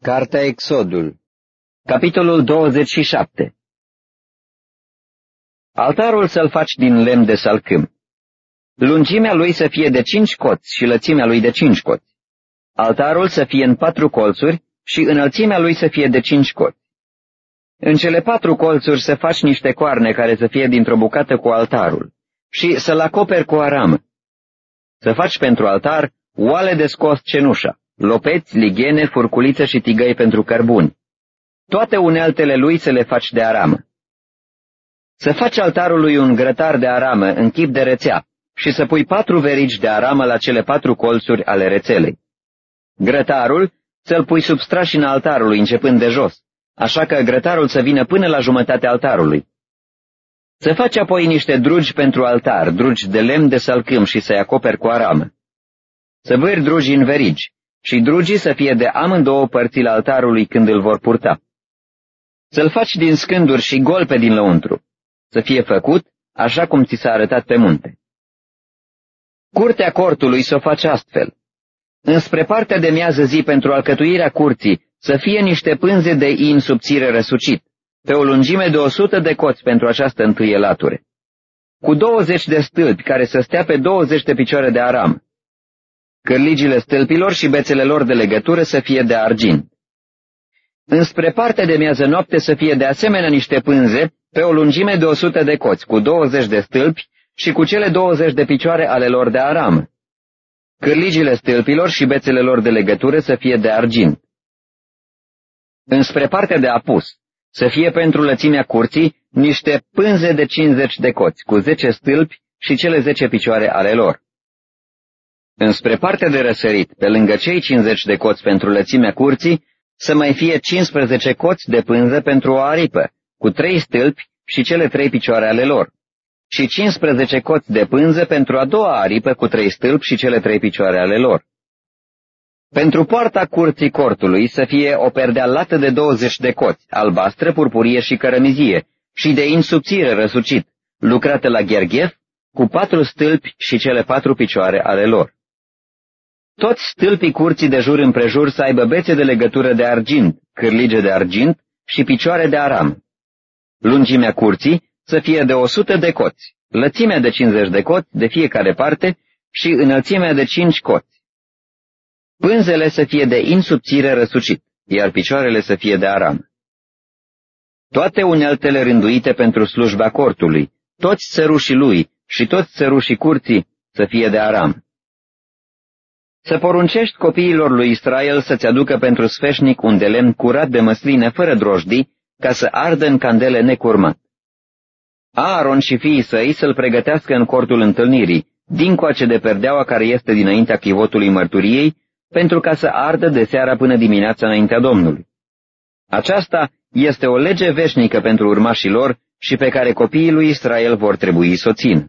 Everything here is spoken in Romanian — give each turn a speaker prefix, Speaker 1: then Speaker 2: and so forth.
Speaker 1: Cartea Exodul Capitolul 27 Altarul să-l faci din lemn de salcâm. Lungimea lui să fie de cinci coți și lățimea lui de cinci coți. Altarul să fie în patru colțuri și înălțimea lui să fie de cinci coți. În cele patru colțuri să faci niște coarne care să fie dintr-o bucată cu altarul și să-l acoperi cu aramă. Să faci pentru altar oale de scos cenușa lopeți, lighene, furculițe și tigăi pentru cărbuni. Toate uneltele lui să le faci de aramă. Să faci altarului un grătar de aramă în chip de rețea și să pui patru verici de aramă la cele patru colțuri ale rețelei. Grătarul să-l pui sub strașina altarului începând de jos, așa că grătarul să vină până la jumătatea altarului. Să faci apoi niște drugi pentru altar, drugi de lemn de salcâm și să-i acoperi cu aramă. Să vâri drugi în verigi, și drugii să fie de amândouă părțile altarului când îl vor purta. Să-l faci din scânduri și golpe din lăuntru, să fie făcut așa cum ți s-a arătat pe munte. Curtea cortului să o faci astfel. Înspre partea de miază zi pentru alcătuirea curții să fie niște pânze de in subțire răsucit, pe o lungime de o sută de coți pentru această întâie lature, cu douăzeci de stâlpi care să stea pe douăzeci de picioare de aram, Cârligile stâlpilor și bețele lor de legătură să fie de argint. Înspre partea de miază noapte să fie de asemenea niște pânze pe o lungime de 100 de coți, cu 20 de stâlpi și cu cele 20 de picioare ale lor de aram. Cârligile stâlpilor și bețele lor de legătură să fie de argint. Înspre partea de apus să fie pentru lățimea curții niște pânze de 50 de coți, cu 10 stâlpi și cele 10 picioare ale lor. Înspre partea de răsărit, pe lângă cei 50 de coți pentru lățimea curții, să mai fie 15 coți de pânză pentru o aripă, cu trei stâlpi și cele trei picioare ale lor, și 15 coți de pânză pentru a doua aripă cu trei stâlpi și cele trei picioare ale lor. Pentru poarta curții cortului să fie o perdea lată de 20 de coți, albastră, purpurie și cărămizie, și de insubțire răsucit, lucrată la gherghef, cu patru stâlpi și cele patru picioare ale lor. Toți stâlpii curții de jur împrejur să aibă bețe de legătură de argint, cârlige de argint și picioare de aram. Lungimea curții să fie de 100 de coți, lățimea de 50 de coți de fiecare parte și înălțimea de 5 coți. Pânzele să fie de insubțire răsucit, iar picioarele să fie de aram. Toate uneltele rânduite pentru slujba cortului, toți țărușii lui și toți țărușii curții să fie de aram să poruncești copiilor lui Israel să-ți aducă pentru sfeșnic un de lemn curat de măsline fără drojdii, ca să ardă în candele necurmat. Aaron și fiii săi să-l pregătească în cortul întâlnirii, dincoace de perdeaua care este dinaintea chivotului mărturiei, pentru ca să ardă de seara până dimineața înaintea Domnului. Aceasta este o lege veșnică pentru urmașii lor și pe care copiii lui Israel vor trebui să o țin.